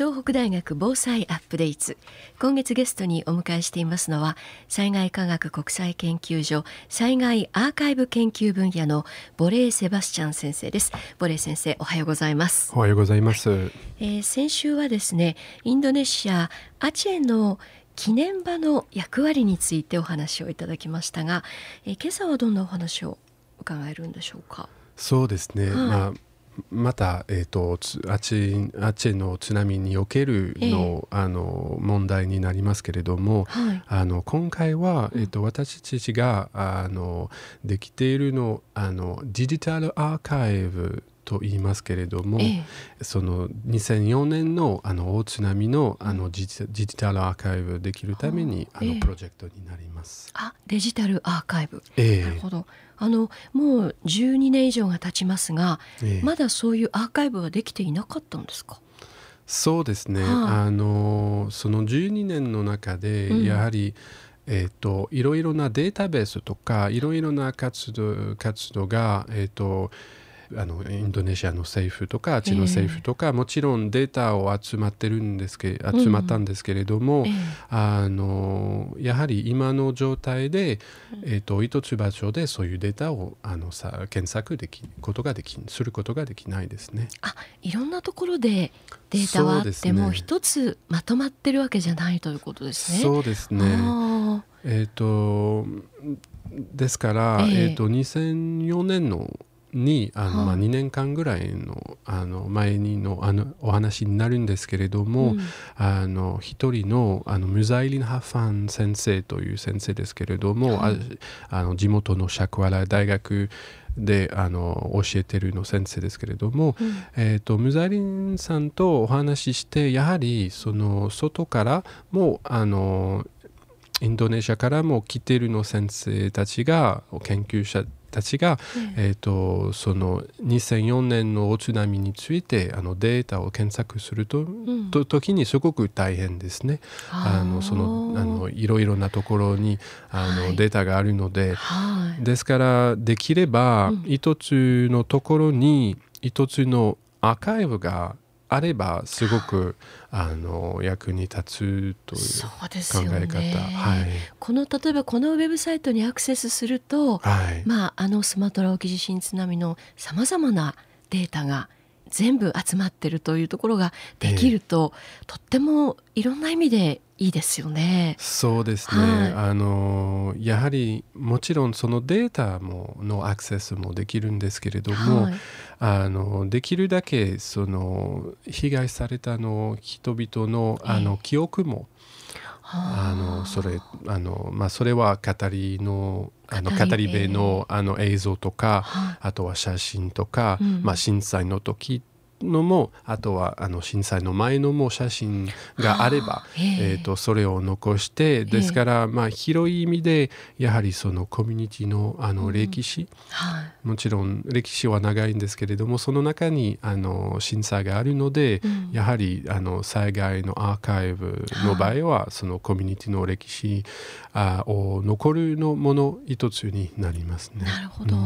東北大学防災アップデート。今月ゲストにお迎えしていますのは災害科学国際研究所災害アーカイブ研究分野のボレー・セバスチャン先生です。ボレー先生おはようございます。おはようございます、えー、先週はですねインドネシアアチェの記念場の役割についてお話をいただきましたが、えー、今朝はどんなお話を伺えるんでしょうか？そうですね、はい、まあまた、えーと、あちあちの津波におけるのえー、あの問題になりますけれども、はい、あの今回は、えーと、私たちがあのできているのあのデジタルアーカイブと言いますけれども、ええ、その2004年のあの大津波のあのデジタルアーカイブできるために、あのプロジェクトになります。あデジタルアーカイブ、ええ、なるほど。あのもう12年以上が経ちますが、えまだそういうアーカイブはできていなかったんですか？そうですね、あ。のその12年の中でやはり、うん、えーと、いろいろなデータベースとかいろいろな活動活動が、えーとあのインドネシアの政府とかあっちの政府とか、えー、もちろんデータを集まってるんですけ集まったんですけれども、うんえー、あのやはり今の状態で、えーと、一つ場所でそういうデータをあのさ検索できることができすることができないですね。あいろんなところでデータはあっても、ね、一つまとまってるわけじゃないということですね。そうですね。えーと、ですから、えー、えーと2004年のにあの、まあ、2年間ぐらいのあの前にのあのお話になるんですけれども、うん、あの一人のあのムザイリン・ハファン先生という先生ですけれども、はい、ああの地元のシャクワラ大学であの教えてるの先生ですけれども、うん、えーと、ムザイリンさんとお話ししてやはりその外からもあのインドネシアからも来ているの先生たちが研究者たちが、えーと、その2004年の大津波についてあのデータを検索すると,、と時にすごく大変ですね。あのそのあのいろいろなところにあの、はい、データがあるので、はい、ですからできれば一つのところに一つのアーカイブがあればすごくあの役に立つという考え方、ね、はい、この例えばこのウェブサイトにアクセスすると、はい、まあ、あのスマトラ沖地震津波のさまざまなデータが全部集まってるというところができると、えー、とってもいろんな意味でいいですよね。そうですね、はい、あのやはりもちろんそのデータものアクセスもできるんですけれども、はい、あのできるだけその被害されたの人々のあの記憶も、あのそれあの、まあ、それは語りのあの語り部のあの映像とか、あとは写真とか、うん、まあ、震災の時のもあとはあの震災の前のも写真があれば、えー、とそれを残してですからまあ広い意味でやはりそのコミュニティのあの歴史、もちろん歴史は長いんですけれどもその中にあの震災があるので、やはりあの災害のアーカイブの場合はそのコミュニティの歴史あを残るのもの一つになりますね。なるほど、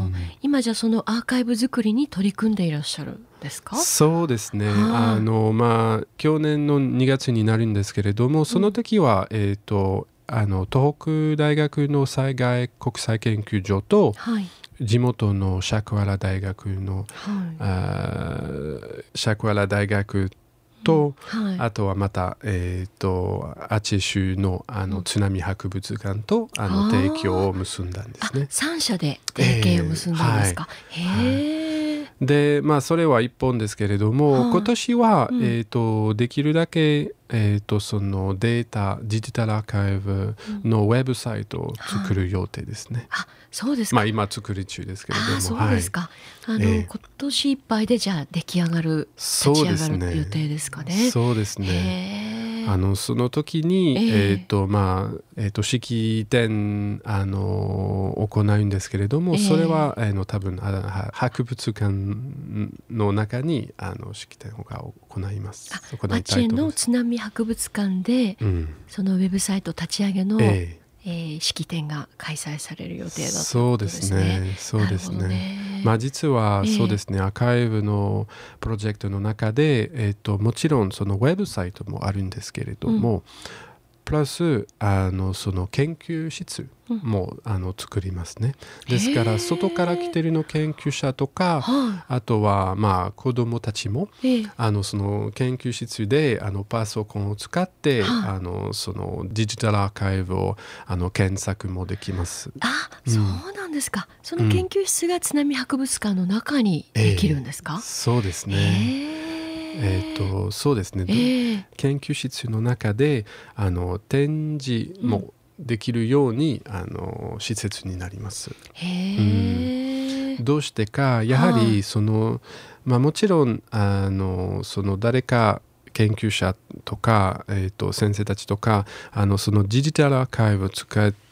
今じゃそのアーカイブ作りに取り組んでいらっしゃるですか？そうですね、あのまあ、去年の2月になるんですけれどもその時は、うん、えーと、あの東北大学の災害国際研究所と、はい、地元のシャクワラ大学の、はい、シャクワラ大学と、はい、あとはまた、えーと、アチェ州のあの津波博物館とあの提供を結んだんですね。3社で提携を結んだんですか？えー、へえ。でまあそれは一本ですけれども、はあ、今年は、うん、えーと、できるだけ、えーと、そのデータデジタルアーカイブのウェブサイトを作る予定ですね。はあ、そうですまあ今作り中ですけれども。そうですか。はい、あの、えー、今年いっぱいでじゃあ出来上がる立ち上がる予定ですかね。そうですね。あのその時に、えー、えーとまあえーと、式典あの行うんですけれども、えー、それはあの多分あ博物館の中にあの式典を行います。あ町への津波博物館で、うん、そのウェブサイト立ち上げの、えーえー、式典が開催される予定だとね。そうですね。そうですね。まあ、実はそうですね、アーカイブのプロジェクトの中で、えーと、もちろんそのウェブサイトもあるんですけれども、うん。プラスあのその研究室も、うん、あの作りますね。ですから外から来てるの研究者とか、あとはまあ子どもたちも、あのその研究室であのパソコンを使って、あのそのデジタルアーカイブをあの検索もできます。あ、うん、そうなんですか？その研究室が津波博物館の中にできるんですか？そうですね。えーと、そうですね、えー、研究室の中であの展示もできるように、うん、あの施設になります。うん、どうしてかやはりその、まあ、もちろんあのその誰か研究者とか、えーと、先生たちとかあのそのデジタルアーカイブを使って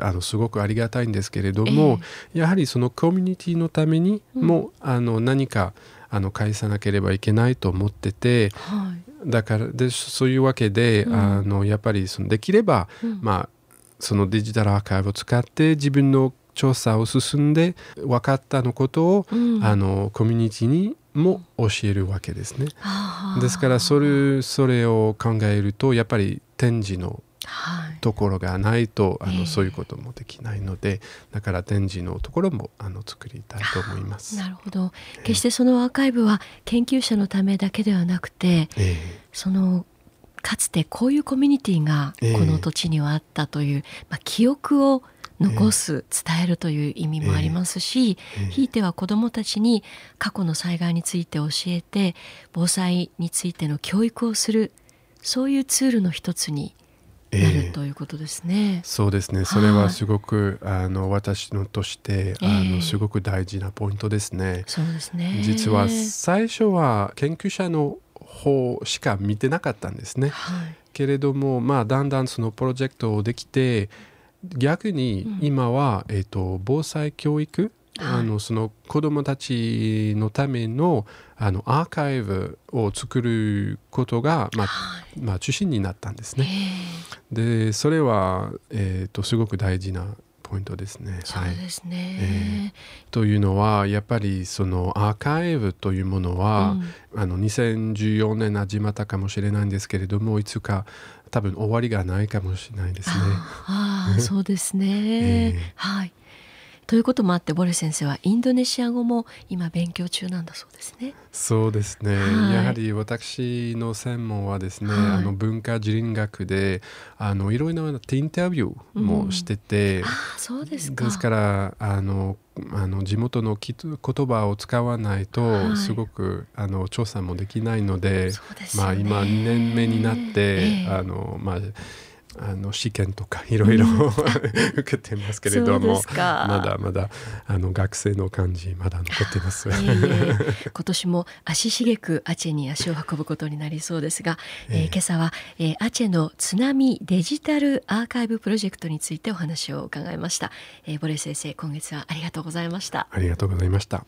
あのすごくありがたいんですけれども、えー、やはりそのコミュニティのためにも、うん、あの何かあの返さなければいけないと思ってて、はい、だからでそういうわけで、うん、あのやっぱりそのできれば、うん、まあそのデジタルアーカイブを使って自分の調査を進んで分かったのことを、うん、あのコミュニティにも教えるわけですね。ですからそれそれを考えるとやっぱり展示のところがないと、はい、あの、そういうこともできないのでだから展示のところもあの作りたいと思います。なるほど。決してそのアーカイブは研究者のためだけではなくて、えー、そのかつてこういうコミュニティがこの土地にはあったという、えー、まあ、記憶を残す、伝えるという意味もありますし、ひいては子どもたちに過去の災害について教えて防災についての教育をするそういうツールの一つになるということですね。そうですね。それはすごく、あの私のとして、あのすごく大事なポイントですね。そうですね。実は最初は研究者の方しか見てなかったんですね。はい、けれども、まあだんだんそのプロジェクトをできて、逆に今は、うん、えっ、と防災教育あのその子どもたちのためのあのアーカイブを作ることが、まあまあ、中心になったんですね。でそれは、えーと、すごく大事なポイントですね。そうですね、えー、というのはやっぱりそのアーカイブというものは、うん、あの2014年始まったかもしれないんですけれどもいつか多分終わりがないかもしれないですね。ああ そうですね、えー、はいということもあってボレ先生はインドネシア語も今勉強中なんだそうですね。そうですね、はい、やはり私の専門はですね、はい、あの文化人類学であのいろいろなインタビューもしてて、うん、あそうですか。ですからあのあの地元のき言葉を使わないとすごく、はい、あの調査もできないので、ね、まあ今2年目になって、えー、あのまああの試験とかいろいろ 受けてますけれども、まだまだあの学生の感じまだ残ってます。今年も足しげくアチェに足を運ぶことになりそうですが、えー、今朝は、えー、アチェの津波デジタルアーカイブプロジェクトについてお話を伺いました。えー、ボレ先生今月はありがとうございました。ありがとうございました。